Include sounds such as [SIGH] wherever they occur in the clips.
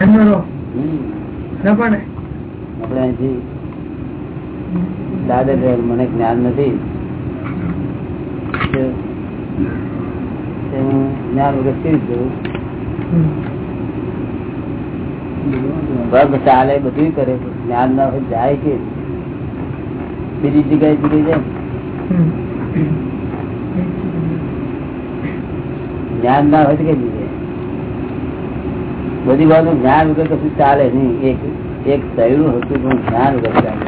આપણે અહીંથી દાદા મને જ્ઞાન નથી. જ્ઞાન વગર ચાલે બધું કરે જ્ઞાન ના હોય જાય કે? બીજી જગ્યાએ જુદી જાય. જ્ઞાન ના હોય તો કઈ બધી વાત જ્ઞાન વગર કશું ચાલે નહીં. એક એક સહેલું હતું પણ જ્ઞાન વગર ચાલે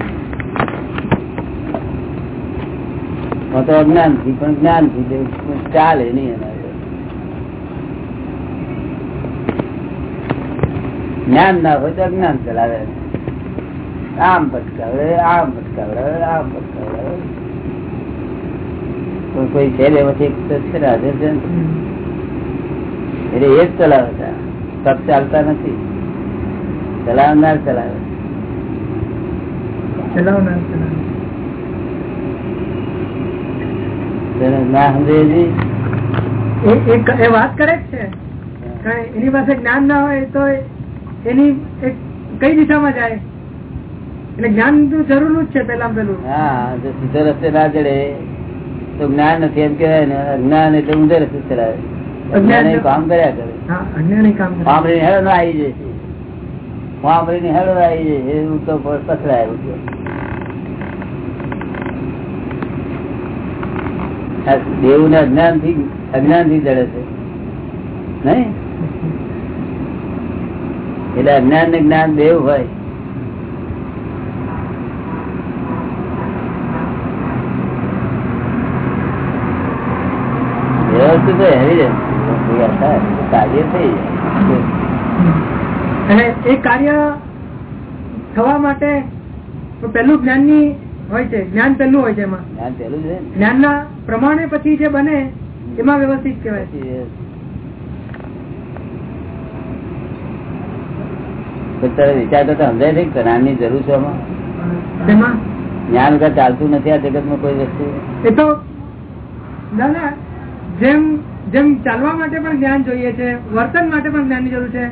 તો અજ્ઞાનથી પણ જ્ઞાનથી ચાલે નહીં એના જ્ઞાન ના હોય તો અજ્ઞાન ચલાવે. આમ ભટકાવે આમ ભટકાવે આમ ભટકાવે કોઈ છે. એટલે એ જ ચલાવે છે. તપ ચાલતા નથી. ચલાવનાર ચલાવે. એ વાત કરે છે. એની પાસે જ્ઞાન ના હોય તો એની કઈ દિશામાં જાય? એટલે જ્ઞાન તો જરૂર જ છે પેલા પેલું હા જો સીધો રસ્તે ના ચડે તો જ્ઞાન નથી એમ કેવાય ને અજ્ઞાન એટલે ઊંધે રસ્તે ચલાવે અજ્ઞાન કામ કર્યા કરે. અજ્ઞાન કામ સાંભળીને હેડો ના આવી જશે સાંભળીને હેડો આવી જશે એવું તો પસરાય દેવ ને અજ્ઞાનથી અજ્ઞાનથી જડે છે. નહીં? એટલે અજ્ઞાન ને જ્ઞાન દેવ હોય. વ્યવસ્થિત તો હેવી કાર્ય થઈ અને એ કાર્ય થવા માટે પેલું જ્ઞાનની હોય છે જ્ઞાન પેલું હોય છે એમાં. જ્ઞાન પેલું છે જ્ઞાન ના પ્રમાણે પછી જે બને એમાં વ્યવસ્થિત કહેવાય. વિચાર તો સમજાય છે જ્ઞાનની જરૂર છે જ્ઞાન વગર ચાલતું નથી આ જગતમાં કોઈ વસ્તુ? એ તો દાદા જેમ જેમ ચાલવા માટે પણ જ્ઞાન જોઈએ છે વર્તન માટે પણ જ્ઞાન જરૂર છે.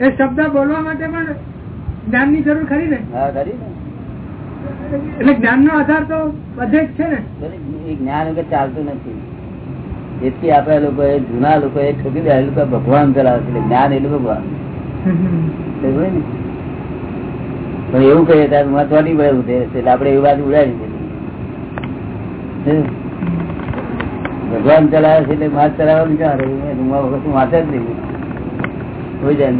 એ શબ્દ બોલવા માટે પણ જ્ઞાન જરૂર ખરી ને? એટલે જ્ઞાન આધાર તો બધે જ છે ને. જ્ઞાન વગર ચાલતું નથી. એથી આપડે લોકો જૂના લોકો એ છોકરી દે લોકો ભગવાન ચલાવે છે જ્ઞાન એટલું ભગવાન. પણ એવું કહીએ ત્યારે મહત્વની પડે ઉઠે એટલે આપડે એવી વાત ઉડાડી ભગવાન ચલાવે છે એટલે માથ ચલાવવાનું ક્યાં રહ્યું વખત વાંચે જ નહીં. હોય જાય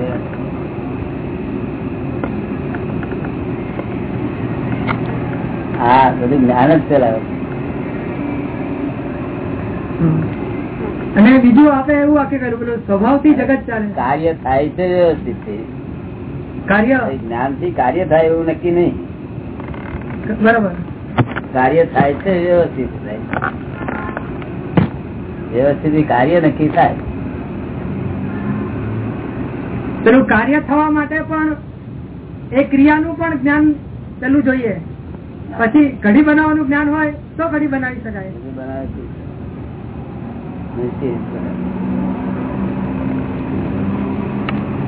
હા બધું જ્ઞાન જ ચલાવે. અને બીજું આપણે એવું વાક્ય કર્યું પેલું સ્વભાવથી જગત ચાલે. કાર્ય થાય છે વ્યવસ્થિત કાર્ય. જ્ઞાનથી કાર્ય થાય એવું નક્કી નહીં. બરાબર. કાર્ય થાય છે વ્યવસ્થિત થાય. વ્યવસ્થિત કાર્ય નક્કી થાય. પેલું કાર્ય થવા માટે પણ એ ક્રિયાનું પણ જ્ઞાન પેલું જોઈએ. પછી ઘડી બનાવવાનું જ્ઞાન હોય તો ઘડી બનાવી શકાય.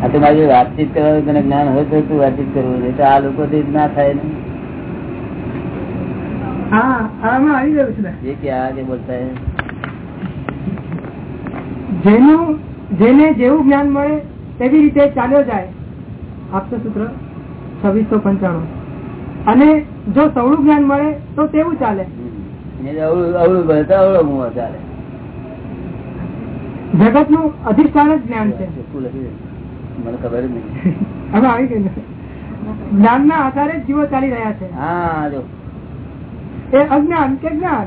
આ તો મારી વાતચીત કરવાનું તને જ્ઞાન હોય તો તું વાતચીત કરવું? નહીં તો આ લોકો ના થાય ને. હા આવી ગયું છે બોલતા જેનું જેને જેવું જ્ઞાન મળે તેવી રીતે ચાલ્યો જાય. આપતો સૂત્ર છવ્વીસો પંચાણું. અને જો સવળું જ્ઞાન મળે તો તેવું ચાલે. જગતનું અધિષ્ઠાન જ જ્ઞાન છે. મને ખબર જ નહીં. હવે આવી ગયું. જ્ઞાન ના આધારે જીવો ચાલી રહ્યા છે. હા જો. એ અજ્ઞાન કે જ્ઞાન?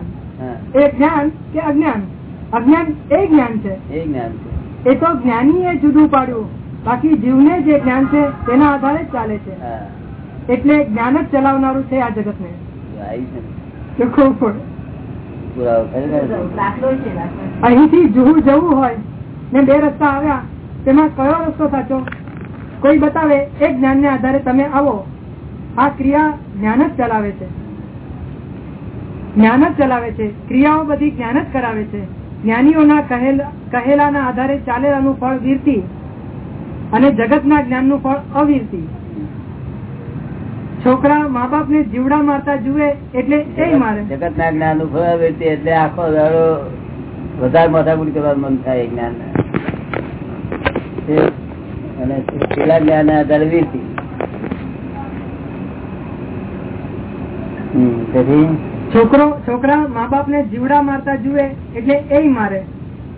એ જ્ઞાન કે અજ્ઞાન? અજ્ઞાન એ જ્ઞાન છે. એ જ્ઞાન છે. એ તો જ્ઞાની એ જુદું પાડ્યું. બાકી જીવને જે જ્ઞાન છે તેના આધારે જ ચાલે છે. એટલે જ્ઞાન જ ચલાવનારું છે આ જગત ને. અહીંથી જુહું જવું હોય ને બે રસ્તા આવ્યા તેમાં કયો રસ્તો સાચો? કોઈ બતાવે એ જ્ઞાન ને આધારે તમે આવો. આ ક્રિયા જ્ઞાન જ ચલાવે છે. જ્ઞાન જ ચલાવે છે. ક્રિયાઓ બધી જ્ઞાન જ કરાવે છે. જ્ઞાનીઓના કહેલાના આધારે ચાલેલાનું ફળ વીરતી અને જગતના જ્ઞાનનું ફળ અવીરતી. છોકરા મા બાપ ને જીવડા મારતા જુએ એટલે એ મારે જગત ના જ્ઞાનનું ફળ અવીરતી એટલે આખો દાડો વધારે માથાકુટ કરવાનું મન થાય જ્ઞાન અને પેલા જ્ઞાન ના આધારે વીરતી. હમ, છોકરો, છોકરા મા બાપ ને જીવડા મારતા જુએ એટલે એ મારે.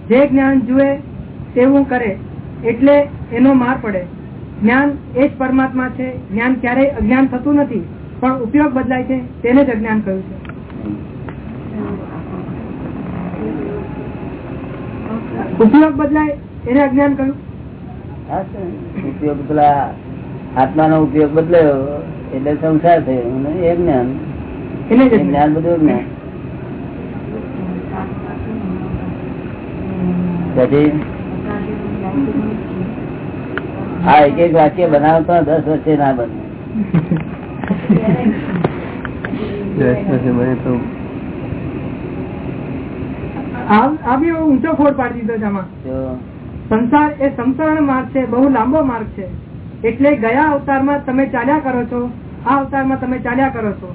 જે જ્ઞાન જુએ તેવું કરે એટલે એનો માર પડે. જ્ઞાન એ જ પરમાત્મા છે. જ્ઞાન ક્યારેય અજ્ઞાન થતું નથી, પણ ઉપયોગ બદલાય છે. તેને જ અજ્ઞાન કહ્યું છે. ઉપયોગ બદલાય, એને અજ્ઞાન કહ્યું. ઉપયોગ પેલા ઉપયોગ બદલાયો, એટલે સંસાર થયો. એ જ્ઞાન. જ્ઞાન બધું જ્ઞાન પછી? આ એક એક વાક્ય બનાવતો દસ વચ્ચે ના બને. ઊંચો ફોડ પાડી દીધો છે આમાં. સંસાર એ સંસરણ માર્ગ છે બહુ લાંબો માર્ગ છે. એટલે ગયા અવતારમાં તમે ચાલ્યા કરો છો આ અવતારમાં તમે ચાલ્યા કરો છો.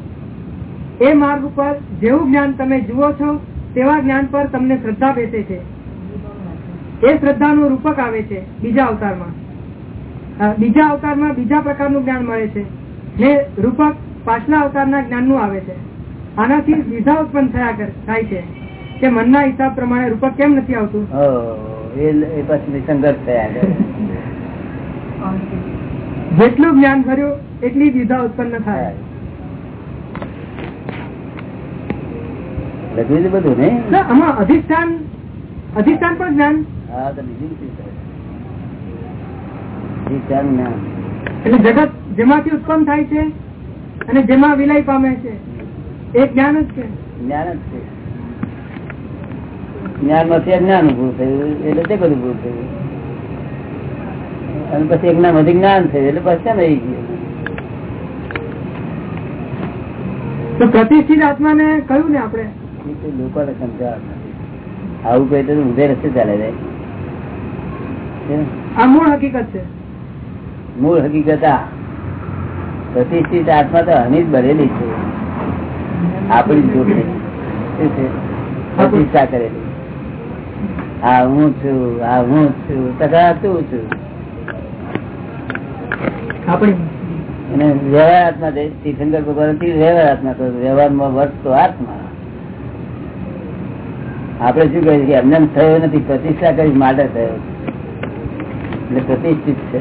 એ માર્ગ ઉપર જેવું જ્ઞાન તમે જુઓ છો તેવા જ્ઞાન પર તમને શ્રદ્ધા બેસે છે. એ શ્રદ્ધાનું રૂપક આવે છે બીજા અવતારમાં. બીજા અવતારમાં બીજા પ્રકારનું જ્ઞાન મળે છે. ને રૂપક પાછલા અવતારના જ્ઞાનનું આવે છે. આનાથી વિધા ઉત્પન્ન થયા થાય છે. કે મનના હિસાબ પ્રમાણે રૂપક કેમ નથી આવતું. જેટલું જ્ઞાન ભર્યું એટલી વિધા ઉત્પન્ન થાય. લખ્યું છે બધું ને આમાં અધિષ્ઠાન અધિષ્ઠાન પણ જ્ઞાન. હા તો? અધિષ્ઠાન જ્ઞાન. એટલે જગત જેમાંથી ઉત્પન્ન થાય છે અને જેમાં વિલય પામે છે એ જ્ઞાન જ છે. જ્ઞાન જ છે. જ્ઞાનમાંથી અજ્ઞાન ઉભું થયું એટલે તે બધું ઉભું થયું. અને પછી એક નામ જ્ઞાન થયું એટલે પછી ક્યાં રહી ગયું. તો પ્રતિષ્ઠિત આત્માને કહ્યું ને આપણે? એ તો લોકોને સમજાવવા આવું કહે તો ઉભે રસ્તે ચાલે જાય છે? મૂળ હકીકત છે. મૂળ હકીકત આ. પ્રતિષ્ઠિત આત્મા તો હની જ ભરેલી છે. આપણી જોડે. પ્રતિષ્ઠા કરેલી. આ હું છું આ હું છું તથા તું છું. અને વ્યવહાર આત્મા તીર્થંકર ભગવાન વ્યવહાર આત્મા તો વ્યવહારમાં વર્ષ તો આત્મા. આપણે શું કહીએ કે એમને થયો નથી પ્રતિષ્ઠા કરી માટે થયો એટલે પ્રતિષ્ઠિત છે?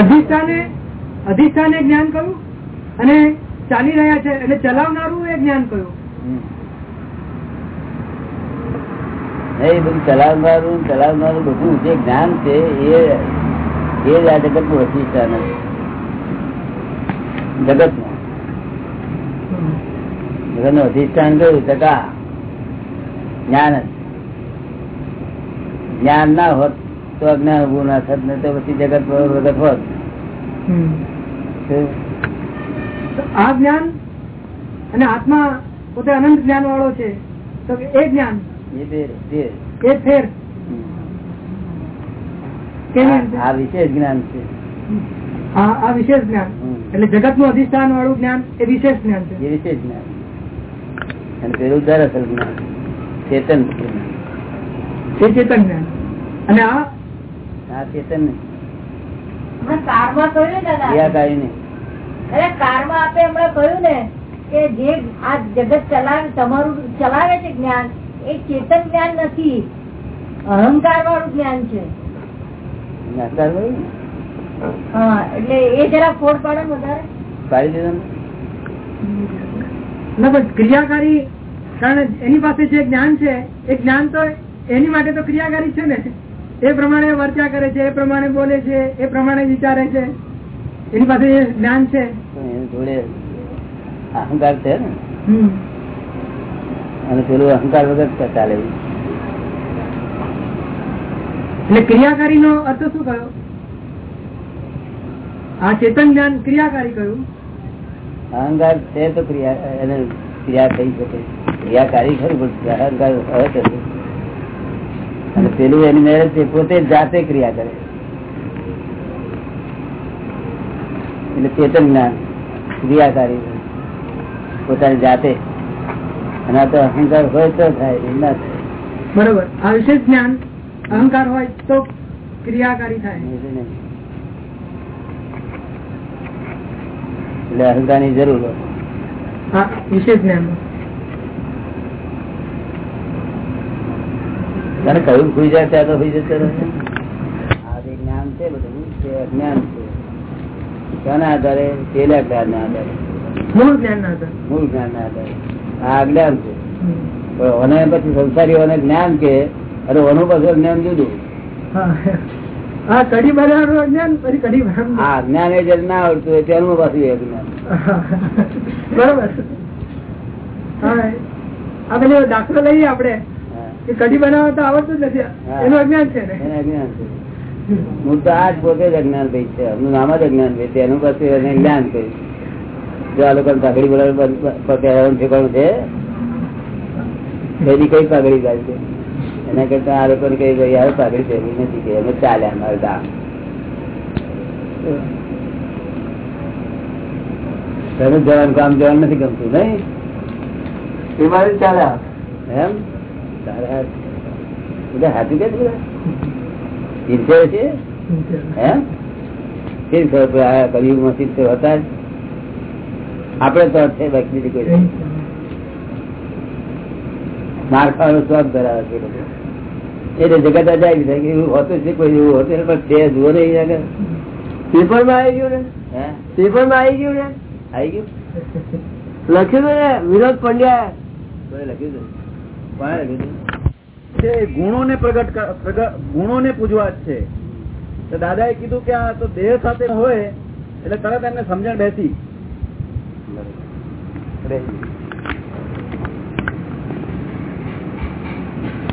અધિષ્ઠાને અધિષ્ઠાને જ્ઞાન કયું અને ચાલી રહ્યા છે એટલે ચલાવનારું એ જ્ઞાન કયું. એ બધું ચલાવનારું ચલાવનારું બધું જે જ્ઞાન છે એ એ જ આ જગતનું વશિષ્ઠ જગત જગતનું અધિષ્ઠાન કયું? ટકા. જ્ઞાન જ્ઞાન ના હોત તો અજ્ઞાન ઉભું ના થત ને તો પછી જગત વગત હોત. આ જ્ઞાન અને આત્મા પોતે અનંત જ્ઞાન વાળો છે. તો એ જ્ઞાન એ બે. એ ફેર. આ વિશેષ જ્ઞાન છે. આ આ વિશેષ જ્ઞાન. એટલે જગતનું અધિષ્ઠાન વાળું જ્ઞાન એ વિશેષ જ્ઞાન છે. વિશેષ જ્ઞાન. અને પેલું દરઅસલ જ્ઞાન. ચેતન ચેતન જ્ઞાન. અને આ? આ ચેતન નહીં. હમણાં કારમાં કહ્યું ને દાદા. ક્રિયાકારી નહીં. અરે હમણાં કહ્યું ને કે જે આ જગત ચલાવે તમારું ચલાવે છે જ્ઞાન એ ચેતન જ્ઞાન નથી. અહંકાર વાળું જ્ઞાન છે. નાસ્તા કર્યું ને? એટલે એ જરા ફોડ પાડો વધારે પાડી દીધો ને? લગભગ ક્રિયાકારી કારણ એની પાસે જે જ્ઞાન છે એ જ્ઞાન તો એની માટે તો ક્રિયાકારી છે ને એ પ્રમાણે વર્ચા કરે છે એ પ્રમાણે બોલે છે એ પ્રમાણે વિચારે છે એની પાસે જે જ્ઞાન છે જોડે અહંકાર છે ને અને પેલું અહંકાર વગર ચાલે. એટલે ક્રિયાકારી નો અર્થ શું કયો આ ચેતન જ્ઞાન ક્રિયાકારી કયું? અહંકાર છે તો ક્રિયા એને ક્રિયા થઈ શકે. ક્રિયાકારી ખરું પણ અહંકાર હવે અને પેલું એની મેરેજ છે પોતે જાતે ક્રિયા કરે. એટલે ચેતન જ્ઞાન ક્રિયાકારી પોતાની જાતે. અને આ તો અહંકાર હોય તો થાય એ ના થાય. બરોબર. આ વિશેષ જ્ઞાન અહંકાર હોય તો ક્રિયાકારી થાય. એટલે અહંકારની જરૂર હોય. વિશેષ જ્ઞાન. તને કયું ખુઈ જાય ત્યાં તો ખુઈ જતો આ જ્ઞાન છે બધું તે અજ્ઞાન છે. શાના આધારે? પેલા જ્ઞાન ના આધારે. મૂળ જ્ઞાન ના મૂળ જ્ઞાન ના આધારે. આ અજ્ઞાન છે. ઓને પછી સંસારીઓને જ્ઞાન કે અરે વનો પાછું જ્ઞાન જુદું. હા. હા કઢી બનાવવાનું જ્ઞાન પછી કઢી બનાવવાનું આ અજ્ઞાન એ જયારે ના આવડતું હોય તેનું પાછું એ જ્ઞાન બરોબર. આ પેલો દાખલો લઈએ આપડે કે કઢી બનાવવા તો આવડતું જ નથી. એનું અજ્ઞાન છે એને અજ્ઞાન છે. હું તો આ જ પોતે જ અજ્ઞાન ભાઈ છે. એમનું નામ જ અજ્ઞાન ભાઈ છે. એનું પછી એને જ્ઞાન કહ્યું જો આ લોકો પાઘડી બોલાવવાનું ઠેકાણું છે એની કઈ પાઘડી ગાય છે? એના કરતા આ લોકો કઈ ભાઈ યાર પાઘડી પહેરવી નથી કે એમ ચાલ્યા અમારે દામ તમે જવાનું કામ જવાનું નથી ગમતું નહીં? એમ? તારા બધા હાથું કે બધા? ઈર્ષ્યા છે? એમ? કલયુગમાં હતા જ. આપણે તો છે બાકી બીજું કોઈ. માર ખાવાનો સ્વાદ ધરાવે છે. એટલે જગત અજાયબી થાય કે એવું હોતું છે કોઈ એવું હોતું પણ છે જુઓ ને આગળ. પેપરમાં આવી ગયું ને? પેપરમાં આવી ગયું ને? આવી ગયું? લખ્યું ને વિનોદ પંડ્યા? લખ્યું હતું કોને લખ્યું હતું ગુણો ને પ્રગટ ગુણો ને ગુણોને પૂજવા જ છે. તો એ કીધું કે આ તો દેહ સાથે હોય એટલે તરત એમને સમજણ બેસી.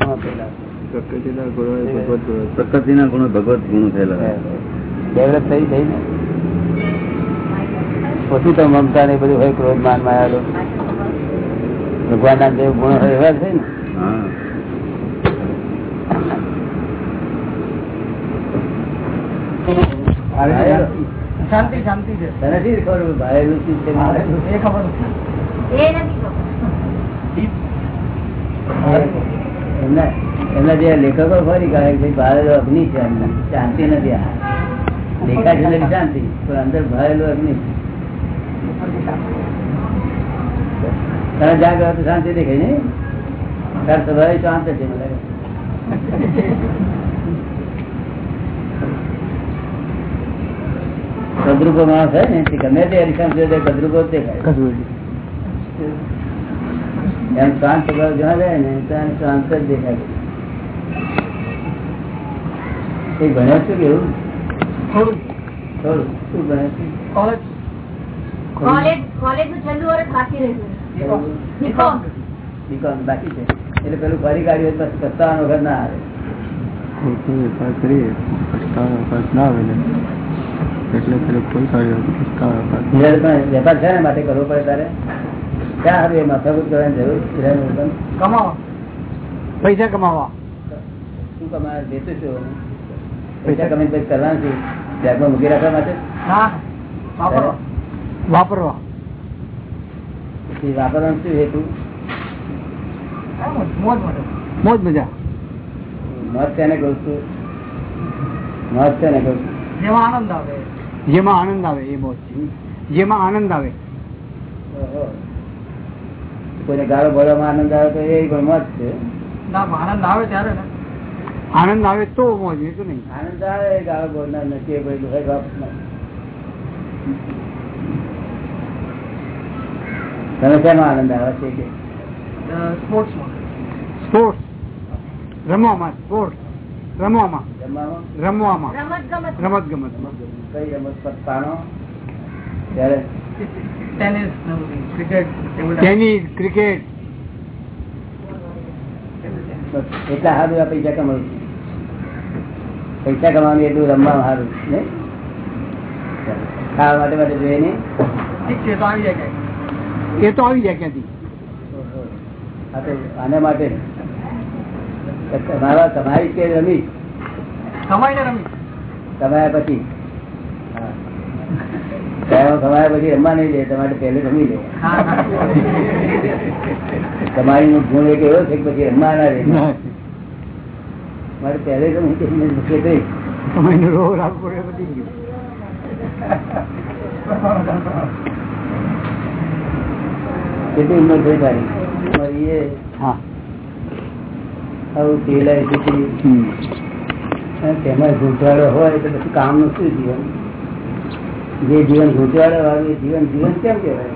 હા, પેલા. પ્રકૃતિના ગુણો ભગવત ગુણો થયેલા ડેવલપ થઈ થઈ ને? પછી તો મમતા ને બધું હોય ક્રોધ માનમાં આવેલો ભગવાન ના જે ગુણો હોય એવા છે ને? શાંતિ શાંતિ છે. ખબર? એ ખબર એ નથી ખબર. એમના એમના જે લેખકો ફરી કાઢે કે ભાઈ ભારેલો અગ્નિ છે એમને. શાંતિ નથી આ. દેખાય છે એટલે શાંતિ પણ અંદર ભારેલો અગ્નિ છે. તને જાગ તો શાંતિ દેખાય ને તાર સ્વભાવ શાંત છે મને લાગે. કદરૂપો માણસ હોય ને તે ગમે તે હરીશામ જોડે કદરૂપો જ દેખાય. એમ શાંત સ્વભાવ જ્યાં જાય ને ત્યાં શાંત જ દેખાય. એ ભણ્યા છું કેવું થોડું. થોડું. શું ભણ્યા છું? કોલેજ કોલેજ કોલેજનું છેલ્લું વર્ષ બાકી રહ્યું. બીકોમ બીકોમ બાકી છે. એટલે પેલું ફરી કાઢ્યું પછી પસ્તાવાનો વગર ના આવે. પણ વેપાર છે ને માટે કરવો પડે તારે ક્યાં હવે માથાકૂટ કરવાની જરૂર? કમાવા. પૈસા કમાવા. શું કમાવા? દેતું છું? પૈસા કમી પછી કરવાનું છે બેગમાં મૂકી રાખવા માટે? વાપરવા વાપરવાનું શું હેતુ? મોજ મોજ મત તેને કહું છું? મત તેને કહું જેમાં આનંદ આવે. જેમાં આનંદ આવે એ મોજ. જેમાં આનંદ આવે. કોઈને ગાળો ભરવામાં આનંદ આવે તો એ પણ મત છે. ના આનંદ આવે ત્યારે આનંદ આવે તો મોજ નહીં તો નહીં. આનંદ આવે ગાળો બોલનાર નથી ભાઈ ભાઈ બાપ તમે શેમાં આનંદ આવે છે કે? સ્પોર્ટ્સમાં. સ્પોર્ટ્સ. રમવામાં સ્પોર્ટ્સ. રમવામાં. રમવામાં? રમત ગમત ગમત કઈ રમત પત્તાનો ત્યારે? Tennis cricket tennis cricket. એટલા સારું પૈસા કમાવું છું. પૈસા કમાવાનું એટલું રમવા સારું ને? ખાવા માટે માટે જોઈએ નહીં? ઠીક છે તો આવી જાય એ તો આવી જાય ક્યાંથી? આના માટે. તમારા તમારી કે રમી સમય રમી તમારા પછી. તમારા પછી રમવા નહીં દે તમારે પહેલે રમી લે. તમારી નું ગુણ એક એવો છે પછી રમવા ના દે. મારે પહેલે રમી દે ને મૂકે તો ય. કેટલી ઉંમર થઈ તારી? મારી એ આવું પેલા સુધી તેમાં ઘૂંટવાડો હોય તો પછી કામનું શું જીવન? જે જીવન ઘૂંટવાડા વાળું જીવન જીવન કેમ કહેવાય?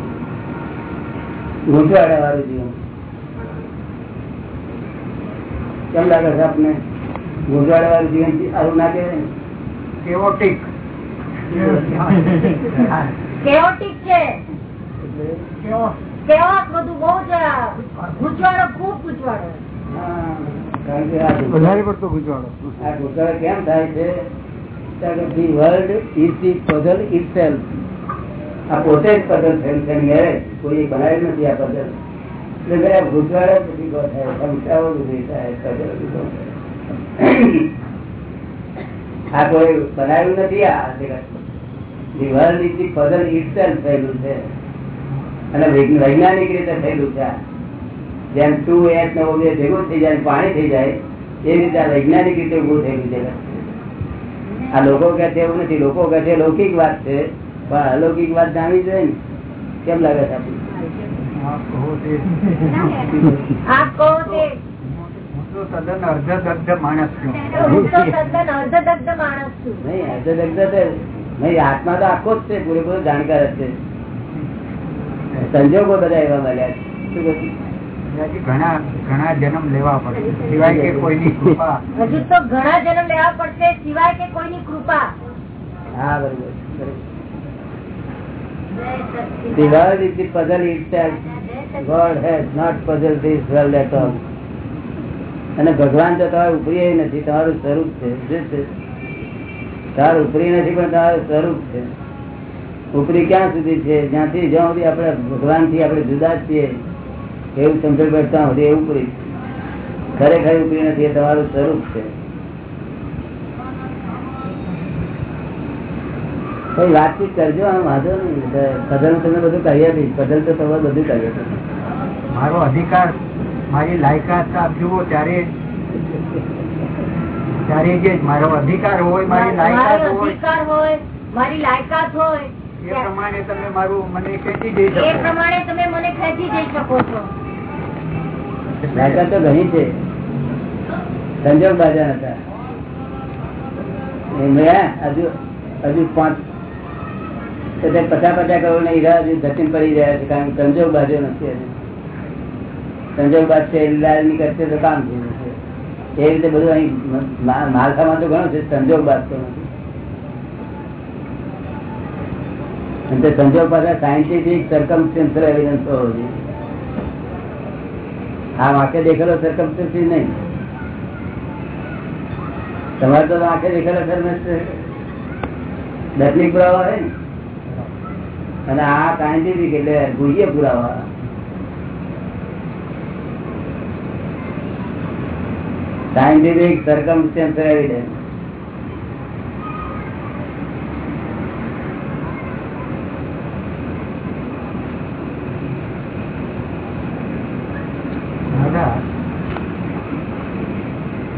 ઘૂંટવાડા વાળું જીવન. કેમ લાગે છે આપને? ઘૂંટવાડા વાળું જીવન સારું ના કહેવાય? કેવોટિક છે. બધું બહુ ખૂબ આ વધારે પડતો ગુજવાડો આ કેમ થાય છે? The world is the puzzle itself આ પોતે જ પઝલ ઘેરે. કોઈ બનાવ્યું નથી આ પઝલ. એટલે ભાઈ આ ઘૂંટવાડા જ બધી ગો થાય સમસ્યાઓ થાય. આ કોઈ બનાવ્યું નથી આ જગત. થયેલું છે. અને વૈજ્ઞાનિક રીતે થયેલું છે જેમ ટુ એચ ને બે ભેગું થઈ જાય પાણી થઈ જાય એ રીતે આ વૈજ્ઞાનિક રીતે ઉભું થયેલું છે. આ લોકો કહે છે એવું નથી લોકો કે છે લૌકિક વાત છે. પણ અલૌકિક વાત જાણવી જોઈએ ને. કેમ લાગે છે આપી આ કહો તે તદ્દન અર્ધદગ્ધ માણસ છું હું તો તદ્દન અર્ધદગ્ધ માણસ છું નહીં અડધો નહીં આત્મા તો આખો જ છે પૂરેપૂરો જાણકાર જ છે સંજોગો બધા એવા મળ્યા શું કહ્યું? ઘણા ઘણા જન્મ લેવા પડશે સિવાય કે કોઈની કૃપા હજુ તો ઘણા જન્મ લેવા પડશે સિવાય કે કોઈની કૃપા હા બરોબર બરોબર. The world is the puzzle itself. God has not puzzled this world at all. અને ભગવાન તો તમારું ઉપરી નથી, તમારું સ્વરૂપ છે તમારું ઉપરી નથી, પણ તમારું સ્વરૂપ છે. ઉપરી ક્યાં સુધી છે? જ્યાંથી જ્યાં સુધી આપણે ભગવાનથી આપણે જુદા છીએ, એવું સમજણ કરતા સુધી એ ઉપરી. ખરેખર ઉપરી નથી, એ તમારું સ્વરૂપ છે. કઈ વાતચીત કરજો, આમ વાંધો નહીં. કદલ તમે બધું કહીએ આપીશ કદલ તો તમે બધું આપીશ મારો અધિકાર મારી લાયકાત આપ જુઓ ત્યારે ત્યારે જે મારો અધિકાર હોય મારી લાયકાત હોય મારી લાયકાત હોય એ પ્રમાણે તમે મારું મને ખેંચી જઈ એ પ્રમાણે તમે મને ખેંચી જઈ શકો છો. લાયકાત તો ઘણી છે. સંજોગ બાજા હતા. હજુ હજુ પાંચ પચાસ પચાસ કરોડની હીરા હજુ ધસીને પડી રહ્યા છે કારણ કે સંજોગ બાજુ નથી હજુ. સંજોગ બાદ છે કરશે તો કામ થયું એ રીતે બધું અહીં માલખામાં તો ઘણું છે, સંજોગ બાદ તો સંજોગ પાસે સાયન્ટિફિક સરકમસ્ટન્શિયલ એવિડન્સ હોવો જોઈએ. આ વાંકે દેખેલો સરકમસ્ટન્સ નહીં. તમારે તો વાંકે દેખેલો દસમી પુરાવા હોય ને. અને આ સાયન્ટિફિક એટલે ગુહ્ય પુરાવા. સાયન્ટિફિક સરકમસ્ટન્સ એવિડન્સ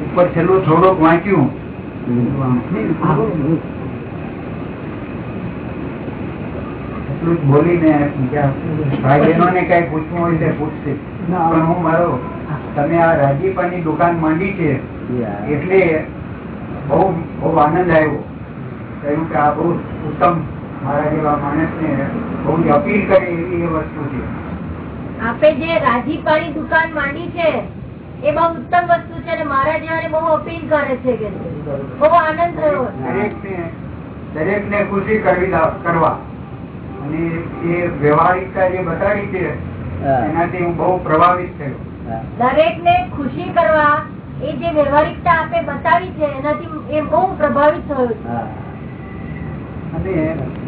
ઉપર છેલ્લું થોડુંક વાંચ્યું. બોલીને ભાઈ બહેનોને કઈ પૂછવું હોય તે પૂછશે. પણ હું મારો તમે આ રાજીપાની દુકાન માંડી છે એટલે બહુ બહુ આનંદ આવ્યો. કહ્યું કે આ બહુ ઉત્તમ મારા જેવા માણસને બહુ અપીલ કરે એવી એ વસ્તુ છે. આપે જે રાજીપાની દુકાન માંડી છે એ બહુ ઉત્તમ વસ્તુ છે અને મારા જેવાને બહુ અપીલ કરે છે કે બહુ આનંદ થયો. દરેકને દરેકને ખુશી કરવી કરવા. અને એ વ્યવહારિકતા જે બતાવી છે એનાથી હું બહુ પ્રભાવિત થયો. દરેક ને ખુશી કરવા એ જે વ્યવહારિકતા આપે બતાવી છે એનાથી એ બહુ પ્રભાવિત થયો છે. અને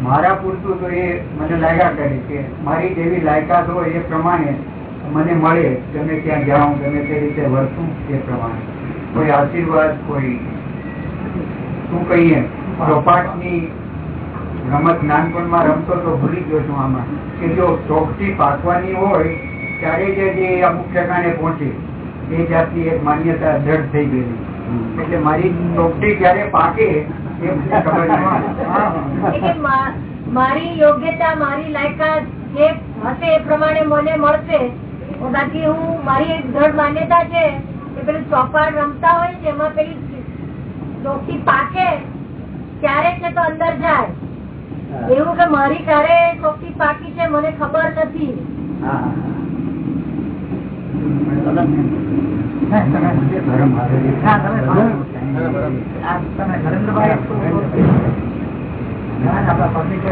મારા પૂરતું તો એ મને લાયકા કરી કે મારી જેવી લાયકાત હોય એ પ્રમાણે મને મળે ગમે ત્યાં જાઉં ગમે તે રીતે વર્તું એ પ્રમાણે. કોઈ આશીર્વાદ કોઈ શું કહીએ ચોપાટની રમત નાનપણમાં રમતો તો ભૂલી ગયો છું આમાં. કે જો ચોકથી પાકવાની હોય ત્યારે જ જે અમુક ઠેકાણે પહોંચે એ જાતની એક માન્યતા દ્રઢ થઈ ગયેલી. એટલે મારી ચોકથી ક્યારે પાકે એ મને ખબર મારી યોગ્યતા મારી લાયકાત જે હશે એ પ્રમાણે મને મળશે. બાકી હું મારી એક દ્રઢ માન્યતા છે કે પેલું ચોપાટ રમતા હોય એમાં પેલી ચોકી પાકે ત્યારે છે તો અંદર જાય. એવું કે મારી ક્યારે ચોકી પાકી છે મને ખબર નથી.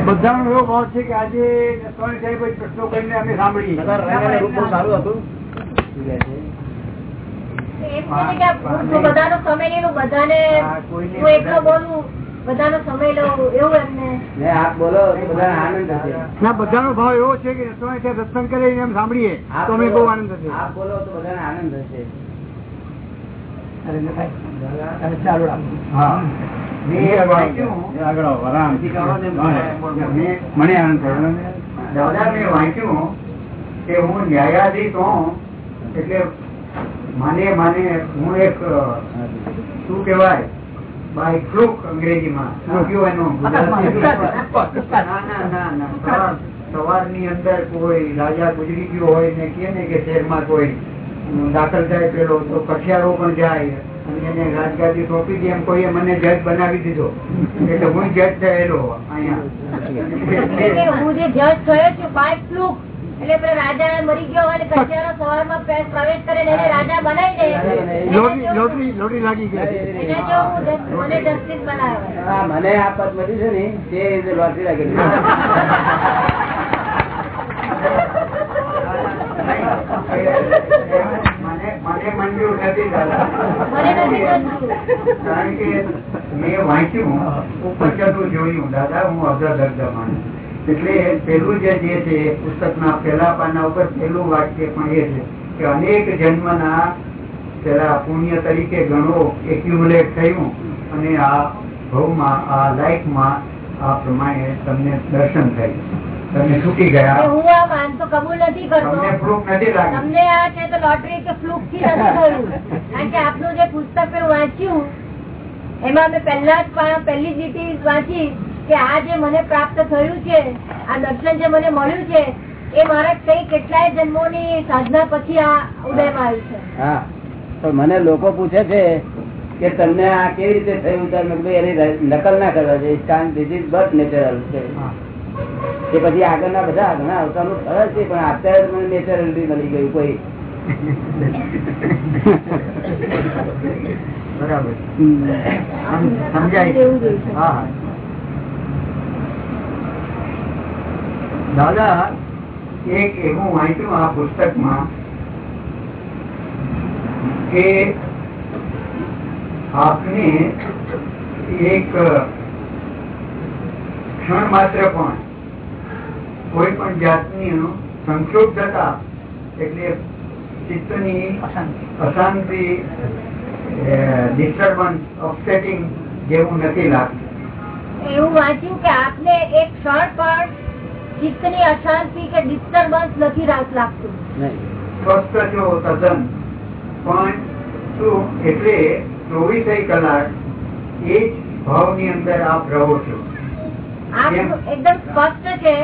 બધાનો એવો ભાવ છે કે આજે સ્વામી સાહેબ પ્રશ્નો કરીને અમે સાંભળીએ. સારું હતું? બધાનું છે ને બધાનો સમય નહીં બધાને હું એકલો બોલું બધાનો સમય લઉં એવું એમને. ને આપ બોલો તો બધાને આનંદ થશે. ના બધાનો ભાવ એવો છે કે સ્વામી સાહેબ સત્સંગ કરે એમ સાંભળીએ તો અમે બહુ આનંદ થશે. આપ બોલો તો બધાને આનંદ થશે. મને આનંદ થયો દાદા મેં વાંચ્યું કે હું ન્યાયાધીશ હું એટલે માને માને હું એક શું કહેવાય બાય ફ્લુક અંગ્રેજીમાં સવારની અંદર કોઈ રાજા ગુજરી ગયો હોય ને કે ને કે શહેરમાં કોઈ દાખલ થાય પેલો તો કઠિયારો પણ જાય અને એને રાજગાદી સોંપી દે એમ કોઈએ મને જજ બનાવી દીધો. એટલે હું જજ થયેલો અહીંયા. હું જે જજ થયો છું બાય ફ્લુક એટલે રાજા મરી ગયો હોય ને કચેરો સવારમાં પ્રવેશ કરે એને રાજા બનાવી દે. લોટરી લોટરી લોટરી લાગી ગઈ એને જેવું હું જસ- મને જસ્ટિસ બનાવે. મને આ પદ મળ્યું છે ને તે રીતે લોટરી. કારણ કે મેં વાંચ્યું હું જતું જોયું દાદા હું અધર દર્દ માનું એટલે પેલું જે જે છે પુસ્તકના પેલા પાના ઉપર પેલું વાક્ય પણ એ છે કે અનેક જન્મના પેલા પુણ્ય તરીકે ગણો એક્યુમ્યુલેટ થયું અને આ ભવમાં આ લાઈફમાં આ પ્રમાણે તમને દર્શન થયું. તમે છૂટી ગયા. હું આ માનતો કબૂલ નથી કરતો. તમને ફ્લુક નથી લાગ્યું તમને આ છે તો લોટરી કે ફ્લુકથી નથી થયું. કારણ કે આપનું જે પુસ્તક મેં વાંચ્યું એમાં મેં પહેલા જ પહેલી જીટી વાંચી કે આ જે મને પ્રાપ્ત થયું છે આ દર્શન જે મને મળ્યું છે એ મારા કઈ કેટલાય જન્મોની સાધના પછી આ ઉદયમાં આવ્યું છે. હા પણ મને લોકો પૂછે છે કે તમને આ કેવી રીતે થયું? તમે એની નકલ ના કરવા છે કારણ ધીસ ઇઝ બટ નેચરલ છે. હા. પછી આગળના બધા ઘણા અવતારનું સરસ છે પણ અત્યારે મને નેચરલિટી મળી ગયું કોઈ. બરાબર. સમજાય. હા. દાદા એક એવું વાંચ્યું આ પુસ્તકમાં કે આપને એક ક્ષણ માત્ર પણ કોઈ પણ જાતની સંક્ષુબ્ધતા એટલે ચિત્તની અશાંતિ. ડિસ્ટર્બન્સ અપસેટિંગ જેવું નથી લાગતું. એવું વાંચ્યું કે આપને એક ક્ષણ પણ ચિત્તની અશાંતિ કે ડિસ્ટર્બન્સ નથી રાત લાગતું નહીં. સ્વસ્થ છો તદ્દન પણ શું એટલે ચોવીસે કલાક એ જ ભાવની અંદર આપ રહો છો? આપ એકદમ સ્પષ્ટ છે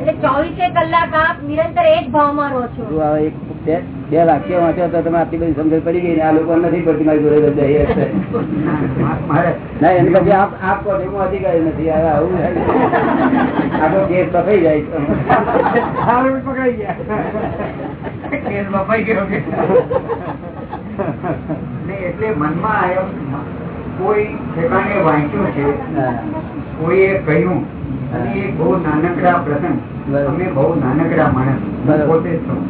ચોવીસે કલાક આપ નિરંતર એ ભાવમાં રહો છો. એક બે બે વાક્ય વાંચ્યો તો તમે આટલી બધી સમજણ પડી ગઈ ને આ લોકો નથી પડતી મારી જોડે એ ના એની પછી આપ આપ કહો હું અધિકારી નથી આવું આપણો કેસ પકડી જાય પકડાઈ ગયા. કેસ વફાઈ ગયો એટલે મનમાં કોઈ ઠેકાણે વાંચ્યું છે કોઈએ કહ્યું અને એ બહુ નાનકડા પ્રસંગ. અમે બહુ નાનકડા માણસ. પોતે છું.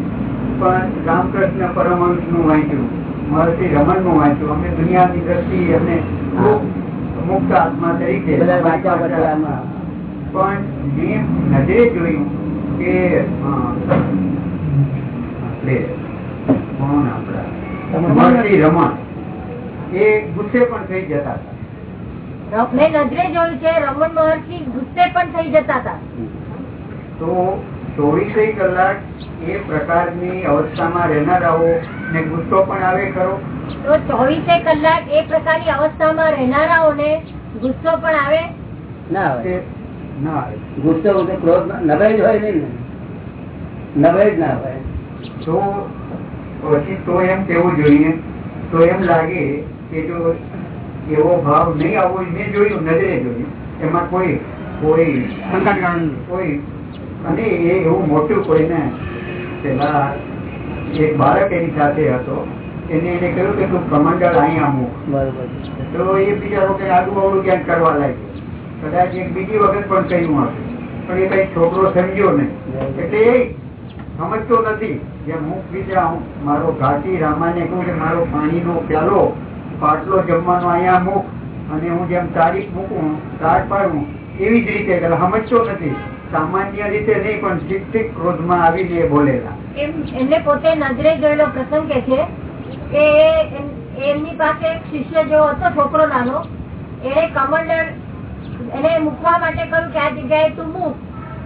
પણ રામકૃષ્ણ પરમહંસનું વાંચ્યું મહર્ષિ રમણનું વાંચ્યું. અમે દુનિયાની દ્રષ્ટિ અને મુક્ત આત્મા તરીકે પણ મેં નજરે જોયું કે કોણ આપડા મહર્ષિ રમણ. એ ગુસ્સે પણ થઈ જતા. મેં નજરે જોયું છે રમણ મહર્ષિ ગુસ્સે પણ થઈ જતા હતા. તો ચોવીસે કલાક એ પ્રકારની અવસ્થામાં રહેનારાઓ ને ગુસ્સો પણ આવે ખરો? તો ચોવીસે કલાક એ પ્રકારની અવસ્થામાં રહેનારાઓને ગુસ્સો પણ આવે? ના આવે. ના આવે. ગુસ્સો ક્રોધ નવાઈ જ હોય નહીં નવાઈ જ ના હોય. તો પછી તો એમ કેવું જોઈએ? તો એમ લાગે કે જો એવો ભાવ નહીં આવવો મેં જોયું નજરે જોયું. એમાં કોઈ કોઈ કોઈ અને એ એવું મોટું કોઈને પેલા એક બાળક એની સાથે હતો. એને એને કહ્યું કે તું કમંડળ અહીંયા મૂક. તો એ બીજા કઈ આગુ આવડું ક્યાંક કરવા લાગ્યું. કદાચ એક બીજી વખત પણ કહ્યું હશે. પણ એ કઈ છોકરો સમજ્યો નહીં. એટલે એ સમજતો નથી. જેમ હું બીજા મારો ઘાટી રામાને કહું કે મારો પાણીનો પ્યાલો પાટલો જમવાનો અહીંયા મૂક અને હું જેમ તારીખ મૂકું, તાર પાડું, એવી જ રીતે સમજતો નથી. સામાન્ય રીતે નહીં, પણ ઠીક ક્રોધમાં આવીને બોલેલા. એમને પોતે નજરે જોયેલો પ્રસંગ કે છે કે એમની પાસે એક શિષ્ય જેવો હતો, છોકરો નાનો. એને કમંડર એને મૂકવા માટે કહ્યું કે આ જગ્યાએ તું મૂક.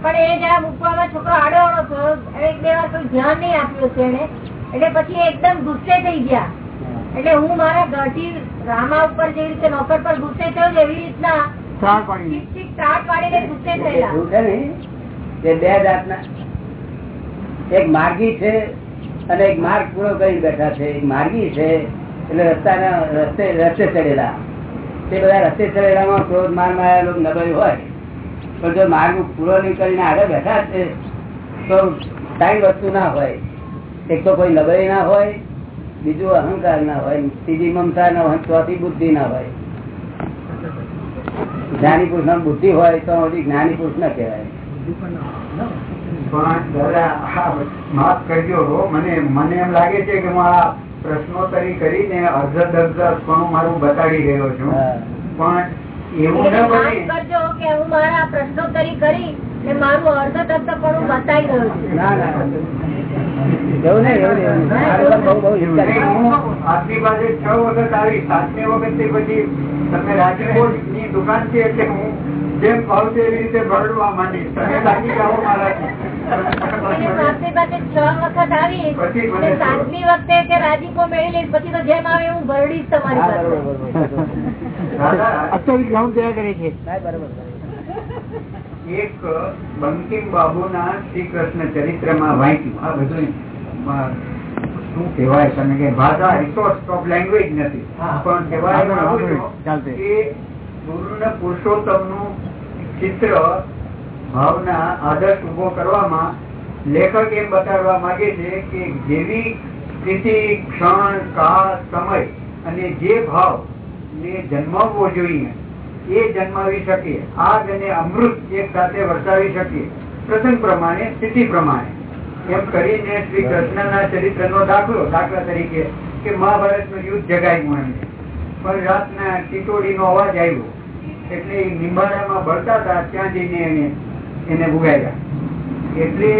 પણ એ જ્યાં મૂકવામાં છોકરો આડો આડો થયો એક બે વાર કોઈ ધ્યાન નહીં આપ્યું છે એને. એટલે પછી એકદમ ગુસ્સે થઈ ગયા. એટલે હું મારા ઘરથી રામા ઉપર જેવી રીતે નોકર પર ગુસ્સે થયો એવી રીતના બે જાતના. એક માર્ગી છે અને એક માર્ગ પૂરો કરી બેઠા છે. એક માર્ગી છે એટલે રસ્તાના રસ્તે રસ્તે ચડેલા. તે બધા રસ્તે ચડેલામાં ક્રોધ મારમાં લોકો નબળી હોય. પણ જો માર્ગ પૂરો નહીં કરીને આગળ બેઠા છે તો સારી વસ્તુ ના હોય. એક તો કોઈ નબળી ના હોય બીજું અહંકાર ના હોય ત્રીજી મમતા ના હોય ચોથી બુદ્ધિ ના હોય. જ્ઞાની પુરુષ બુદ્ધિ હોય તો હજી જ્ઞાની પુરુષ ના કહેવાય. માફ કરજો મને મને એમ લાગે છે કે હું આ પ્રશ્નોત્તરી કરીને અર્ધ પણ મારું બતાડી ગયો છું. પણ કરજો કે હું મારા પ્રશ્નોત્તરી કરી ને મારું અર્ધ તત્વ પણ બતાવી રહ્યો છું. પાસે છ વખત આવી સાતમી વખત પછી તમે રાજકોટની દુકાન છે એટલે હું જેમ એવી રીતે ભરડવા તમે લાગી જાઓ મેળવી લઈશ પછી તો જેમ આવે હું ભરડીશ તમારી પાસે ના, એક બંકિમ બાબુના શ્રી કૃષ્ણ ચરિત્રમાં વાંચ્યું. આ બધું શું કહેવાય? તમે કે ભાષા રિસોર્સ ઓફ લેંગ્વેજ નથી. પણ કહેવાય કે પૂર્ણ પુરુષોત્તમનું ચિત્ર ભાવના આદર્શ ઊભો કરવામાં લેખક એમ બતાવવા માંગે છે કે જેવી સ્થિતિ ક્ષણ કાળ સમય અને જે ભાવ ને જન્માવવો જોઈએ, એ જન્માવી શકીએ. આગ અને અમૃત એક સાથે વરસાવી શકીએ. પ્રસંગ પ્રમાણે સ્થિતિ પ્રમાણે. એમ કરીને શ્રી કૃષ્ણના ચરિત્રનો દાખલો, દાખલા તરીકે કે મહાભારતનું યુદ્ધ જગાયું એમને પણ રાતના ટીટોડીનો અવાજ આવ્યો. એટલે નિંબાડામાં ભરતા હતા, ત્યાં જઈને એને એને ઉગાડ્યા એટલે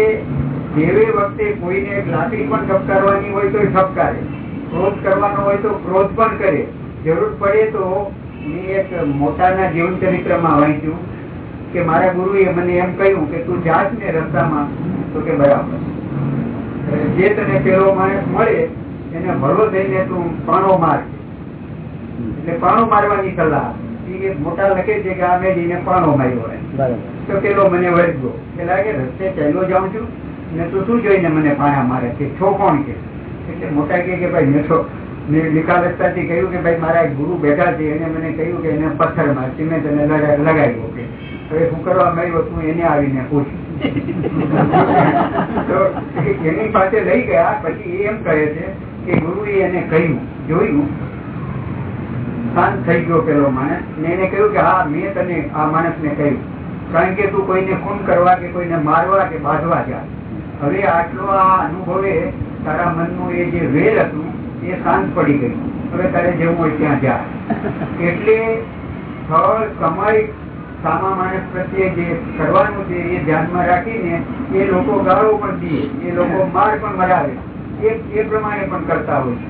જેવી વખતે કોઈને લાઠી પણ ઠપકારવાની હોય તો ઠપકારે ક્રોધ કરવાનો હોય તો ક્રોધ પણ કરે. જરૂર પડે તો મેં એક મોટાના જીવન ચરિત્રમાં વાંચ્યું કે મારા ગુરુએ મને એમ કહ્યું કે તું જાત ને રસ્તામાં તો કે બરાબર. જે તને પેલો માણસ મળે એને ભલો થઈને તું પાણો માર. એટલે પાણો મારવાની સલાહ. એ મોટા લખે છે કે આ મેં પાણો માર્યો એમ. તો પેલો મને વળગ્યો એ લાગે રસ્તે ચાલ્યો જાઉં છું. ને તું શું જોઈને મને પાણા મારે છે? છો કોણ કે એટલે મોટા કે ભાઈ મેં નિકાલસ્તાથી કહ્યું કે ભાઈ મારા એક ગુરુ બેઠા છે એને મને કહ્યું કે એને પથ્થર માર સિમેન્ટ અને લગા- લગાવ્યો કે હવે શું કરવા માંગ્યો તું એને આવીને પૂછ. [LAUGHS] તો એની પાસે લઈ ગયા પછી એમ કહે છે કે ગુરુએ એને કહ્યું જોયું. શાંત થઈ ગયો પેલો માણસ ને એને કહ્યું કે હા મેં તને આ માણસ ને કહ્યું. કારણ કે તું કોઈને ખૂન કરવા કે કોઈને મારવા કે બાંધવા જા. હવે આટલો આ અનુભવે તારા મનનું એ જે વેલ હતું એ શાંત પડી ગઈ. હવે તારે જવું હોય ત્યાં જા. એટલે સ્થળ સમય સામા માણસ પ્રત્યે જે કરવાનું છે એ ધ્યાનમાં રાખીને એ લોકો ગાળો પણ દે એ લોકો માર પણ મરાવે. એ એ પ્રમાણે પણ કરતા હોય છે.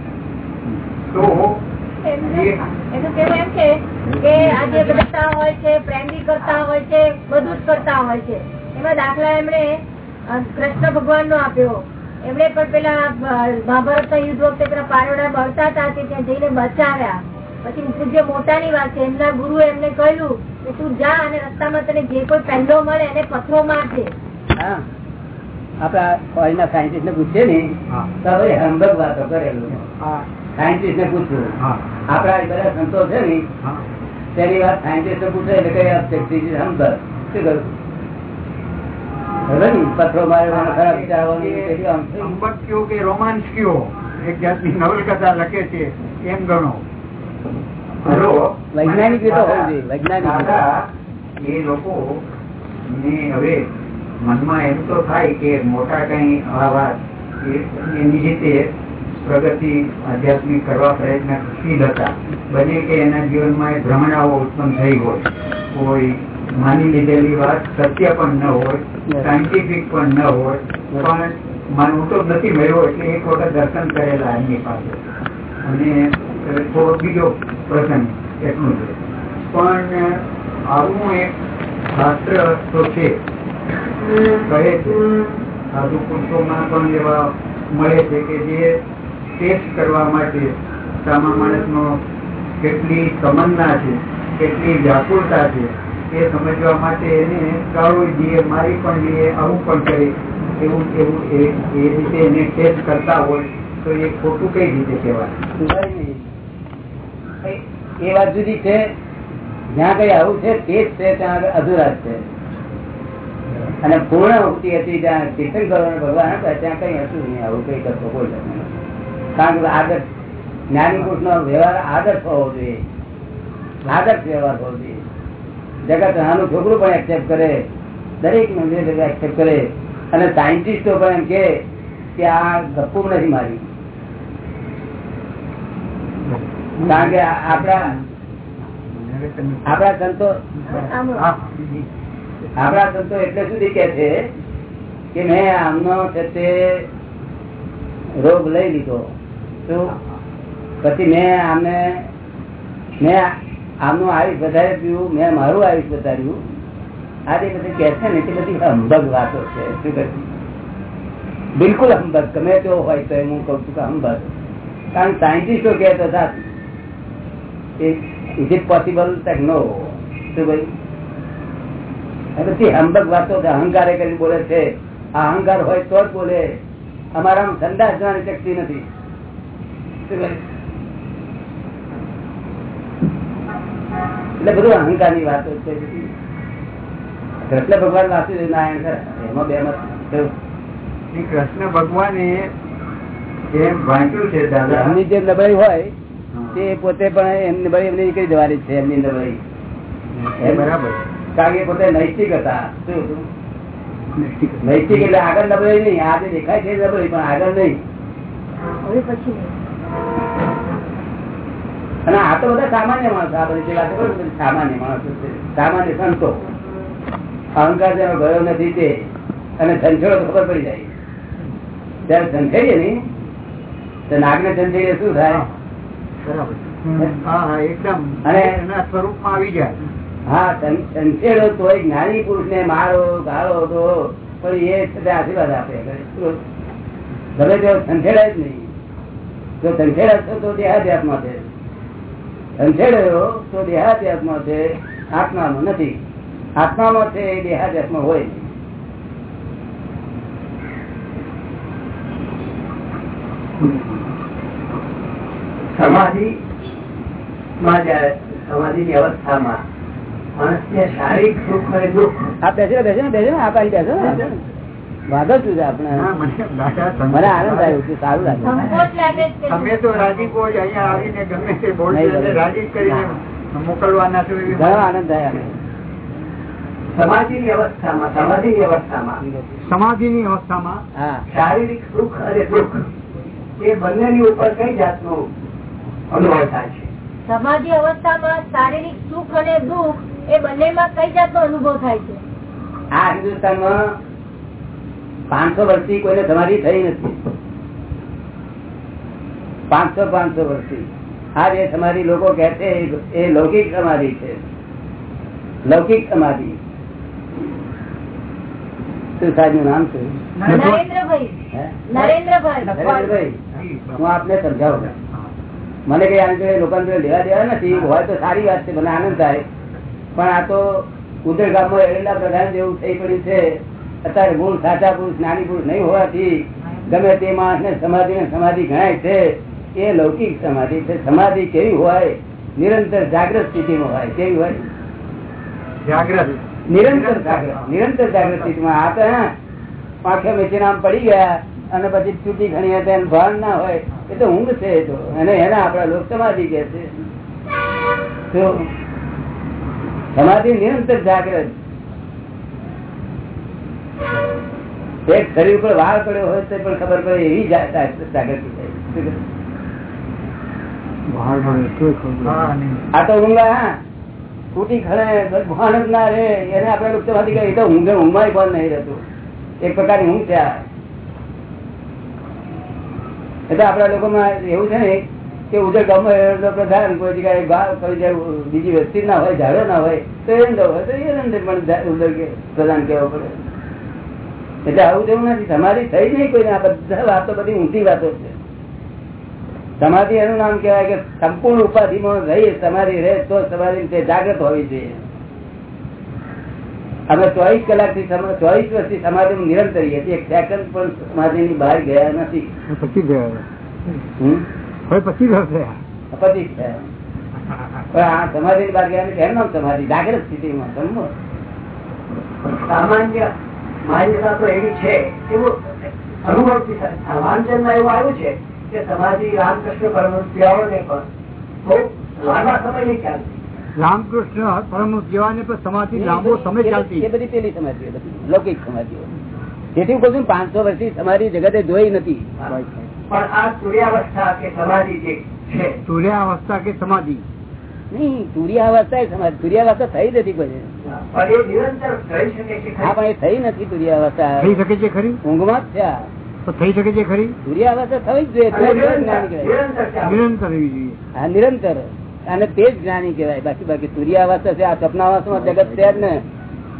તો એનું એમ છે કે આજે કરતા હોય છે પ્રેમી કરતા હોય છે બધું જ કરતા હોય છે. એમાં દાખલા એમણે કૃષ્ણ ભગવાન નો આપ્યો. એમણે પણ પેલા મહાભારત ના યુદ્ધ વખતે પેલા પારોડા બળતા હતા તે ત્યાં જઈને બચાવ્યા. પછી પૂજ્ય મોટાની વાત છે એમના ગુરુ એમને કહ્યું કે તું જા અને રસ્તામાં તને જે કોઈ પહેલો મળે એને પથરો મારજે. હા. આપડા ના સાયન્ટિસ્ટ ને પૂછીએ ને હા. તો હંબક વાતો કરેલું સાયન્ટિસ્ટ ને પૂછ્યું આપડા બધા સંતો છે ને તેની વાત સાયન્ટિસ્ટ ને પૂછે એટલે કઈ હંબક. શું કરું? પથરો મારવાનો ખરાબ વિચારવાનું કે રોમાન્સ કયો? એક જાતની નવલકથા લખે છે એમ ગણો. વૈજ્ઞાનિક રીતે હોવું જોઈએ વૈજ્ઞાનિક એ લોકો ને હવે મનમાં એમ તો થાય કે મોટા કઈ આ વાત એની રીતે પ્રગતિ આધ્યાત્મિક કરવા પ્રયત્નશીલ હતા. બને કે એના જીવનમાં એ ભ્રમણાઓ ઉત્પન્ન થઈ હોય. કોઈ માની લીધેલી વાત સત્ય પણ ન હોય સાયન્ટિફિક પણ ન હોય પણ માનવું તો નથી મળ્યો એટલે એક વખત દર્શન કરેલા એમની પાસે. અને થોડો બીજો પ્રસંગ એટલું છે પણ આવું એક શાસ્ત્ર તો છે. કહે છે સાધુ પુરુષોમાં પણ એવા મળે છે કે જે ટેસ્ટ કરવા માટે સામા માણસનો કેટલી તમન્ના છે કેટલી વ્યાકુળતા છે એ સમજવા માટે એને ગાળું જોઈએ મારી પણ જોઈએ આવું પણ કરે. એવું એવું, એ રીતે એને ટેસ્ટ કરતા હોય, તો એ ખોટું કઈ રીતે કહેવાય? એ વાત જુદી છે. જ્યાં કઈ આવું છે, તે જ છે, ત્યાં અધૂરા છે. અને પૂર્ણ મુક્તિ હતી ત્યાં ચિંતન કરવાનું ભગવાન હતા, ત્યાં કઈ હતું નહીં, આવું કઈ કરતો કોઈ કારણ કે આદર્શ જ્ઞાની પુરુષ નો વ્યવહાર આદર્શ હોવો જોઈએ. આદર્શ વ્યવહાર હોવો જોઈએ. જગત નાનું છોકરું પણ એક્સેપ્ટ કરે. દરેક મંદિર એક્સેપ્ટ કરે. અને સાયન્ટિસ્ટો પણ એમ કે આ ગપ્પુ નથી મારી. કારણ કે આપણા આપણા સંતો. આપણા સંતો એટલે સુધી કે છે કે મેં આમનો છે રોગ લઈ લીધો. તો પછી મેં આમને મેં આમનું આયુષ વધારે પીવું, મેં મારું આયુષ વધાર્યું. આ જે બધી કે ને, તે બધી હંબગ વાતો છે. શું બિલકુલ હંબગ. ગમે તેવો હોય તો હું કઉ છું કે હંબગ. કારણ સાયન્ટિસ્ટો કહેતો હતા ઇઝ ઇટ પોસિબલ નો શું ભાઈ? પછી હંબક વાતો અહંકારે કરી બોલે છે. આ અહંકાર હોય તો જ બોલે. અમારા સંદાસ જવાની શક્તિ નથી. શું કહે? એટલે બધું અહંકારની વાતો છે કૃષ્ણ ભગવાન વાસુદેવ નારાયણ. એમાં બે મત. કૃષ્ણ ભગવાન જેમ વાંચ્યું છે દાદા. એમની જે નબળી હોય તે પોતે પણ એમની નબળી એમની નીકળી જવાની છે એમની નબળી બરાબર. કારણ કે પોતે નૈતિક હતા. શું નૈતિક એટલે આગળ નબળી નહીં. આજે દેખાય છે નબળી પણ આગળ નહીં. પછી નહીં. અને આ તો બધા સામાન્ય માણસો આ બધી વાતો સામાન્ય માણસો છે. સામાન્ય સંતો. અહંકાર જેનો ગયો નથી તે અને સંછેડો ખબર પડી જાય. ત્યારે ધનખેડીએ ને તો નાગને ધનખેડીએ શું થાય? સ્વરૂપમાં આવી જાય. હા સંખેડો તો જ્ઞાની પુરુષ ને મારો ગાળો તો પણ એ આશીર્વાદ આપે. ગમે તેઓ સંખેડાય જ નહીં. જો સંખેડા તો દેહાધ્યાત્મા છે. સંખેડ્યો તો દેહાધ્યાત્મા છે આત્મામાં નથી. આત્મામાં છે એ દેહાધ્યાત્મા હોય નહીં. સમાધિ માં જયારે સમાધિની અવસ્થામાં. માણસને શારીરિક સુખ અને દુઃખ. આ બેસે બેસે ને બેસે ને આ પાછી બેસો ને. શું છે આપણે? મને આનંદ આવ્યો છે સારું લાગે. અમે તો રાજીપો જ અહીંયા આવીને ગમે તે બોલ નહીં, રાજી કરીને મોકલવાના છો ઘણો આનંદ થાય આપણે. સમાધિની અવસ્થામાં સમાધિની અવસ્થામાં. સમાધિની અવસ્થામાં શારીરિક સુખ અને દુઃખ એ બંનેની ઉપર કઈ જાતનો અનુભવ થાય છે? સમાધિ અવસ્થામાં શારીરિક સુખ અને દુઃખ એ બંનેમાં કઈ જાતનો અનુભવ થાય છે? આ હિન્દુસ્તાનમાં પાંચસો વર્ષથી કોઈને સમાધિ થઈ નથી. પાંચસો પાંચસો વર્ષથી. આ જે સમાધિ લોકો કે છે એ લૌકિક સમાધિ છે. લૌકિક સમાધિ. શું સાહેબ નામ શું નરેન્દ્રભાઈ. હે? આપને સમજાવું. મને કઈ આને જોડે લોકોને લેવા દેવા નથી હોય તો સારી વાત છે મને આનંદ થાય. પણ આ તો ઉદર ગામમાં એરેલા પ્રધાન જેવું થઈ પડ્યું છે. અત્યારે ગુણ સાચા પુરુષ નાની પુરુષ નહીં હોવાથી ગમે તે માણસ ને સમાધિ ને સમાધિ ગણાય છે એ લૌકિક સમાધિ છે. સમાધિ કેવી હોય? નિરંતર જાગ્રત સ્થિતિમાં હોય. કેવી હોય? જાગ્રત. નિરંતર જાગ્રત. નિરંતર જાગ્રત સ્થિતિમાં. આ તો પાંખે મેચીને આમ પડી ગયા અને પછી તૂટી ઘણી હતા એને ભાન ના હોય. એ તો ઊંઘ છે એ તો. અને એના આપણા લોક સમાધિ કે છે. સમાધિ નિરંતર જાગ્રત. એક શરીર પર વાળ પડ્યો હોય તો પણ ખબર પડે એવી? આ તો ઊંઘા હા. તૂટી ખડે ભાન જ ના રે એને આપણે લોકો સમાધિ કહે તો ઊંઘે ઊંઘમાં ભાન નહીં રહેતું. એક પ્રકારની ઊંઘ છે એટલે આપણા લોકોમાં એવું છે ને કે ઉધર ગામમાં પ્રધાન કોઈ જગ્યાએ કોઈ જગ્યાએ બીજી વસ્તી ના હોય ઝાડો ના હોય તો એરંડો હોય તો એરંડે પણ ઉધર પ્રધાન કહેવો પડે. એટલે આવું જેવું નથી. સમાધિ થઈ નહીં કોઈ આ બધા વાતો બધી ઊંધી વાતો છે. સમાધિ એનું નામ કહેવાય કે સંપૂર્ણ ઉપાધિમાં રહી સમાધિ રહે તો સમાધિ તે જાગૃત હોવી જોઈએ. અમે ચોવીસ કલાકથી ચોવીસ વર્ષથી સમાધિ નિરંતર એક સેકન્ડ પણ સમાધિની બહાર ગયા નથી. પછી ગયા પછી પછી આ સમાધિની બહાર ગયા એમ નામ સમાધિ જાગૃત સ્થિતિમાં. સમજો સામાન્ય માન્યતા તો એવી છે એવું અનુભવથી થાય. વાંચનમાં એવું આવ્યું છે કે સમાધિ રામકૃષ્ણ પરમહંસયાઓને પણ બહુ લાંબા સમય નહીં ચાલતી. રામકૃષ્ણ પરમ જેવાને પણ સમાધિ લાંબો સમય ચાલતી. એ બધી પેલી સમાધિ લૌકિક સમાધિઓ. જેથી કહું છું પાંચસો વર્ષથી તમારી જગતે જોઈ નથી. પણ આ સૂર્યાવસ્થા કે સમાધિ જે છે સૂર્યાવસ્થા કે સમાધિ. નહીં તુર્યાવસ્થા એ સમાધિ થઈ નથી કોઈ. નિરંતર રહી શકે છે હા પણ એ થઈ નથી તુર્યાવસ્થા થઈ શકે છે ખરી? ઊંઘમાં જ છે થઈ શકે છે ખરી? તુર્યાવસ્થા થવી જ અને તો જ જ્ઞાની કહેવાય. નિરંતર ચાલે. નિરંતર રહેવી જોઈએ. હા નિરંતર. અને તે જ જ્ઞાની કહેવાય. બાકી બાકી તુર્યાવસ્થા છે આ સપનાવસ્થામાં જગત છે જ ને.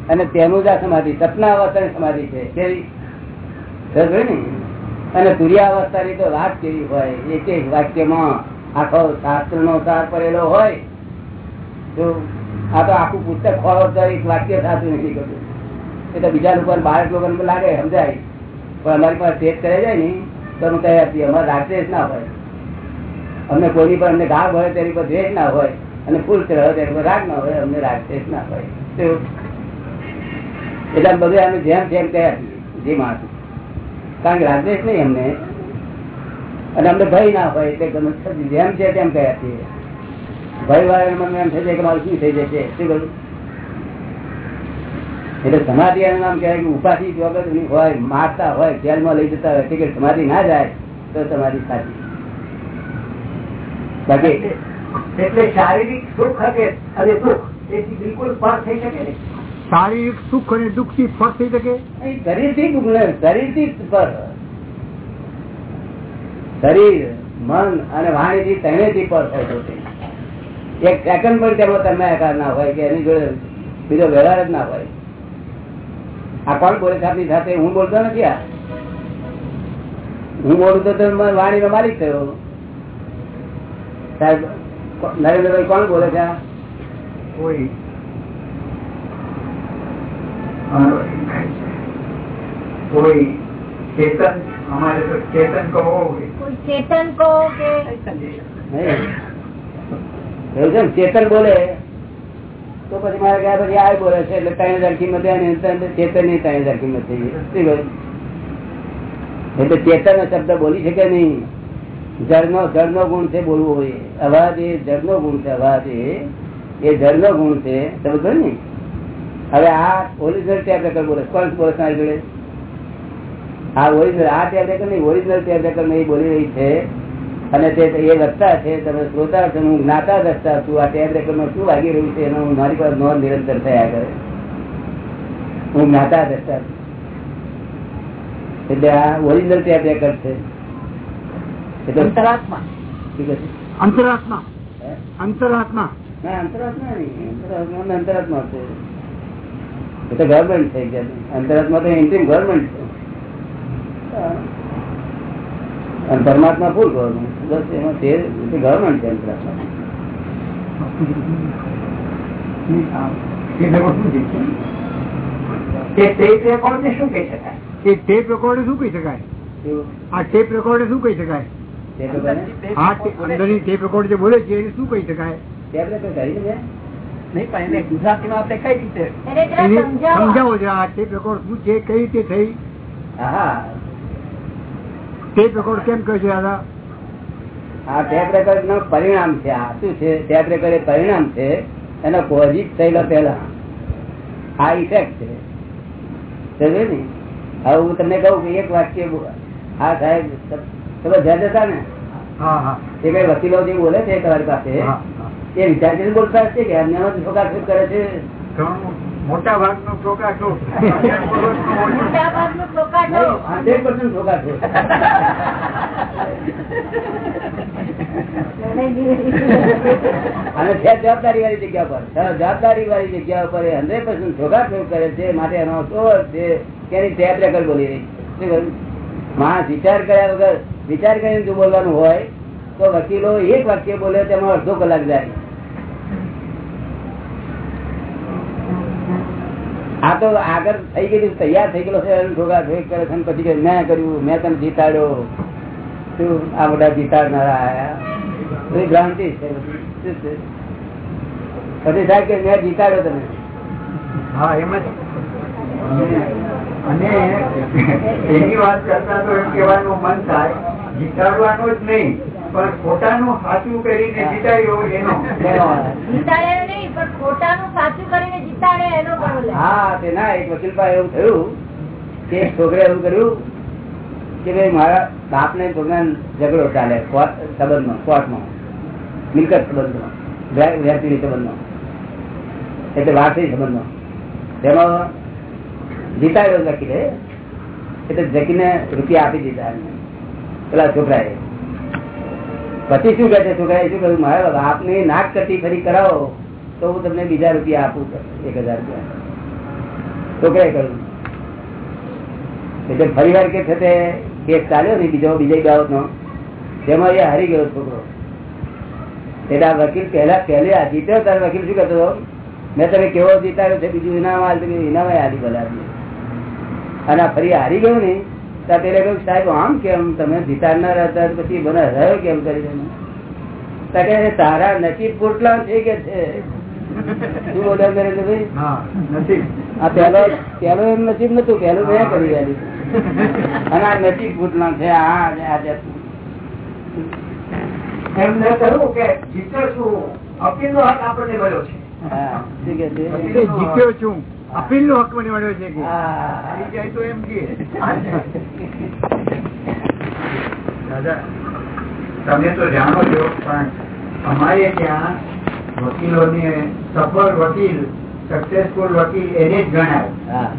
અને તેનું જ આ સમાધિ સપનાવસ્થાની સમાધિ છે. કેવી? સમજની? અને તુર્યાવસ્થાની તો વાત કેવી હોય? એક એક વાક્યમાં આખો શાસ્ત્ર નો સાર પડેલો હોય. આ તો આખું પુસ્તક તો એક વાક્ય થતું નથી કરતું એ તો બીજા લોકો બાળક લોકો લાગે, સમજાય. પણ અમારી પાસે ટેસ્ટ કરે જાય ને, તો અમે કહી આપીએ અમારે રાગદ્વેષ ના હોય. અમને કોઈની પર અમને ગાભ હોય તેની પર દ્વેષ ના હોય. અને ફૂલ ચડાવે તેની પર રાગ ના હોય, અમને રાગદ્વેષ ના હોય. એટલે બધું અમે જેમ જેમ કહી આપીએ જે માણસ. કારણ કે રાગદ્વેષ નહીં અમને. અને અમને ભય ના હોય, એટલે જેમ છે તેમ કહી આપીએ ભય વાળા મને એમ થઈ જાય કે મારું શું થઈ જશે? શું કરું? એટલે સમાધિ એનું નામ કહેવાય કે ઉપાધિ વગર હોય મારતા હોય જેલમાં લઈ જતા હોય કે સમાધિ ના જાય તો સમાધિ સાચી. બાકી એટલે શારીરિક સુખ હશે અને દુઃખ એથી બિલકુલ પર થઈ શકે ને શારીરિક સુખ અને દુઃખથી ફળ થઈ શકે? શરીરથી શરીરથી પર શરીર મન અને વાણીથી ત્રણેયથી પર થઈ છે એક સેકન્ડ પણ તેમાં તમે આકાર ના હોય કે એની જોડે બીજો વ્યવહાર જ ના હોય. આ કોણ બોલે છે આપની સાથે? હું બોલતો નથી આ. હું બોલું તો વાણી નો માલિક થયો. સાહેબ નરેન્દ્રભાઈ કોણ બોલે છે કોઈ. કોઈ ચેતન અમારે તો ચેતન કહો ચેતન કહો કે ચેતન બોલે. તો પછી મારે ગયા પછી આ બોલે છે, એટલે ત્રણ હજાર કિંમત ચેતનની ત્રણ હજાર કિંમત થઈ ગઈ એટલે ચેતન શબ્દ બોલી શકે નહીં. જળનો જળનો ગુણ છે બોલવું હોય અવાજ એ જળનો ગુણ છે, અવાજ એ. એ જળ ગુણ છે. તમે કહ્યું ને હવે આ ઓરિજિનલ ટેપ રેકર્ડ બોલે કોણ બોલે મારી જોડે? આ ઓરિજિનલ આ ટેપ રેકર્ડ નહીં ઓરિજિનલ ટેપ રેકર્ડ નહીં બોલી રહી છે. અને તે એ વક્તા છે તમે શ્રોતા છો હું જ્ઞાતા દસતા છું. આ ટેપ રેકર્ડમાં શું વાગી રહ્યું છે એનો હું મારી પાસે નોંધ નિરંતર થયા કરે. હું જ્ઞાતા દસતા છું. એટલે આ ઓરિજિનલ ટેપ રેકોર્ડ છે. એટલે અંતરાત્મા? અંતરાત્મા. અંતરાત્મા. ના અંતરાત્મા નહીં. અંતરાત્મા અંતરાત્મા છે. એ તો ગવર્મેન્ટ છે અંતરાત્મા તો ઇન્ટ્રીમ ગવર્મેન્ટ છે. અને પરમાત્મા ફૂલ કરવાનું બસ એમાં તે ગવર્મેન્ટ છે ટેપ શું કહી શકાય? એ ટેપ રેકોર્ડ શું કહી શકાય? આ ટેપ રેકોર્ડ શું કહી શકાય? તે આ ટે- અંદરની ટેપ રેકોર્ડ જે બોલે છે એને શું કહી શકાય? કરી નહીં પણ એને આપણે કઈ રીતે એને જરા એને સમજાવો. છે આ ટેપ રેકોર્ડ શું છે કઈ રીતે થઈ? હા. ટેપ રેકોર્ડ કેમ કહે છે દાદા? આ ટેપ રેકોર્ડ નો પરિણામ છે. આ શું છે? ટેપ રેકોર્ડ એ પરિણામ છે. એનો પોઝિટ થયેલો પેલા આ ઇફેક્ટ છે. સમજે ને? હવે હું તમને કહું કે એક વાક્ય હા સાહેબ તમે જજ હતા ને? એ કઈ વકીલો જે બોલે છે તમારી પાસે એ વિચાર કરીને બોલતા હશે કે અન્ય કરે છે? મોટા ભાગ નો ટોકાટો મોટા ભાગનું ટોકાટો હંડ્રેડ પર્સન્ટ ટોકાટો અને છે જવાબદારી વાળી જગ્યા પર જવાબદારી વાળી જગ્યા પર હંડ્રેડ પર્સન્ટ ઠોકાઠોક કરે છે માટે એનો સોર છે? કે ટેપ રેકર્ડ બોલી રહી? માણસ વિચાર કર્યા વગર વિચાર કરીને જો બોલવાનું હોય તો વકીલો એક વાક્ય બોલે તેમાં અડધો કલાક જાય. આ તો આગળ થઈ ગયેલું તૈયાર થઈ ગયેલો છે કરે પછી મેં કર્યું મેં તને જીતાડ્યો. શું આ બધા જીતાડનારા આયા? એ ભ્રાંતિ છે? પછી સાહેબ કે મેં જીતાડ્યો તમે હા એમ જ. અને એની વાત કરતા તો એમ કહેવાનું મન થાય જીતાડવાનું જ નહીં પણ ખોટાનું સાચું કરીને જીતાડ્યો એનો. જીતાડ્યો નહીં પણ ખોટાનું સાચું હા, તે ના, એક વકીલ પાસે એવું થયું કે છોકરે એવું કર્યું એટલે વારસી સંબંધમાં. તેમાં જીતાડ્યો વકીલે, એટલે જકીને રૂપિયા આપી દીધા. પેલા છોકરાએ. પછી શું કહે છે છોકરાએ? શું કહ્યું? મારા બાપને નાક કરતી ફરી કરાવો. તો હું તમને બીજા રૂપિયા આપું એક હજાર રૂપિયા. છોકરાએ કહ્યું એટલે ફરી વાર કે છે તે ચાલ્યો ને બીજો બીજા બાબતનો તેમાં એ હારી ગયો છોકરો. એટલે આ વકીલ પહેલા પહેલે જીત્યો ત્યારે વકીલ શું કરતો? મેં તમે કેવો જીતાડ્યો છે, બીજું ઇનામ આલ્યું ઇનામ હારી બોલાવી અને ફરી હારી ગયો ને ત્યાં પેલા કહ્યું, સાહેબ, આમ કેમ? તમે જીતાડનાર હતા પછી મને રહ્યો કેમ કરી તારા નસીબ પોટલા છે કે છે? શું આ પેલો પેલો એમ નસીબ નતું પેલું ગયા કરી અને આ નસીબ ફૂટલા છે આ ને આ કહ્યું કે જીત્યો છું. અપીલ નો હક આપણને મળ્યો છે. હા, શું કે છે? એ જીત્યો છું. અપીલ નો હક મને મળ્યો છે કે. જાય તો એમ કે. દાદા તમે તો જાણો છો પણ અમારે ત્યાં વકીલોને સફળ વકીલ સક્સેસફુલ વકીલ એને જ ગણાય.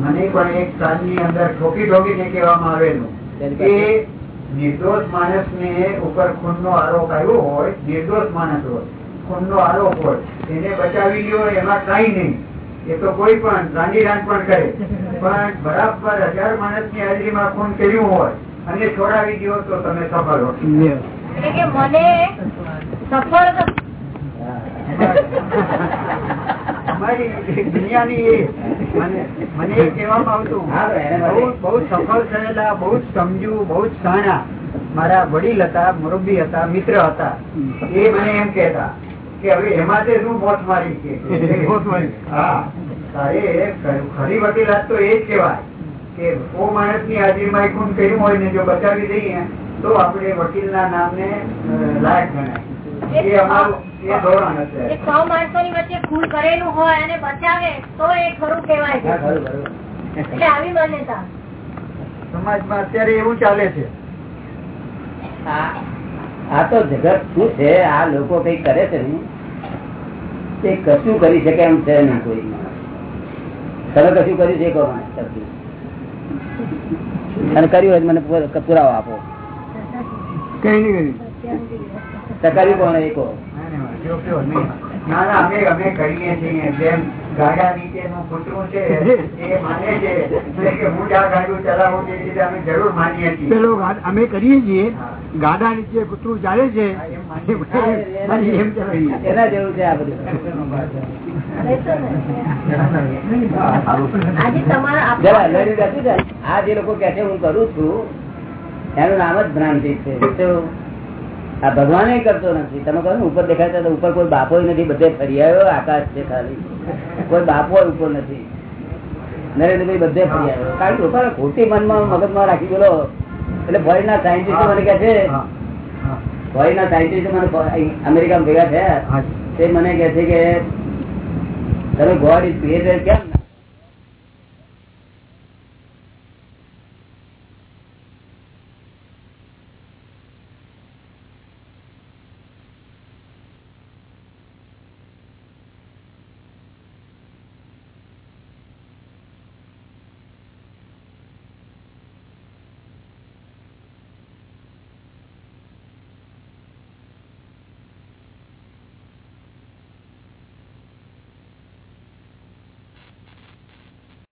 મને પણ એક સાલની અંદર ઠોકી ઠોકીને કહેવામાં આવેલું કે નિર્દોષ માણસ ને ઉપર ખૂનનો આરોપ આવ્યો હોય નિર્દોષ માણસ હોય ખૂનનો આરોપ હોય એને બચાવી લ્યો એમાં કઈ નહીં. એ તો કોઈ પણ રાંડ પણ કરે. પણ બરાબર હજાર માણસની હાજરીમાં ખૂન કર્યું હોય અને છોડાવી દો તો તમે સફળ હો મને સફળ મારા વડીલ હતા મુરબ્બી હતા મિત્ર હતા એ મને એમ કહેતા કે હવે એમાં શું મોત મારી છે ખરી- વકીલાત તો એ જ કહેવાય કે ઓ માણસની હાજરીમાં ખૂન કર્યું હોય ને જો બચાવી દઈએ તો આપણે વકીલના નામને ને લાયક ગણાય એ અમારું એ ધોરણ હશે. એ સો માણસો ની વચ્ચે ખૂન કરેલું હોય અને બચાવે તો એ ખરું કહેવાય. છે હા, ખરું, ખરું. એટલે આવી માન્યતા. સમાજમાં અત્યારે એવું ચાલે છે. આ આ તો જગત શું છે? આ લોકો કઈ કરે છે ને તે કશું કરી શકે એમ છે નહીં કોઈ તમે કશું કર્યું છે કહો અને કર્યું હોય મને પુર- પુરાવો આપો. કઈ નહીં કર્યું. ટકાવી કોણ ના ના અમે અમે કરીએ છીએ. જેમ ગાડા નીચેનું કૂતરું છે એ માને છે. કે હું આ ગાડું ચલાવું તે અમે જરૂર માનીએ છીએ. પેલો અમે કરીએ છીએ ગાડા નીચે કૂતરું ચાલે છે એના જેવું છે આ બધું. જે લોકો કે છે હું કરું છું એનું નામ જ ભ્રાંતિ છે? આ ભગવાન કરતો નથી. તમે કહો ઉપર દેખાય તો ઉપર કોઈ બાપો નથી બધે ફરી આવ્યો આકાશ છે ખાલી. કોઈ બાપો ઉપર નથી. નરેન્દ્રભાઈ બધે ફરી આવ્યો કારણ કે લોકોને ખોટી મનમાં મગજમાં રાખી ગયેલો એટલે ફોરેન ના સાયન્ટિસ્ટ મને કહે છે ફોરેન ના સાયન્ટિસ્ટ મને અમેરિકામાં ભેગા થયા. તે મને કે છે કે તમે ગોડ ઇઝ ક્રિએટર કેમ?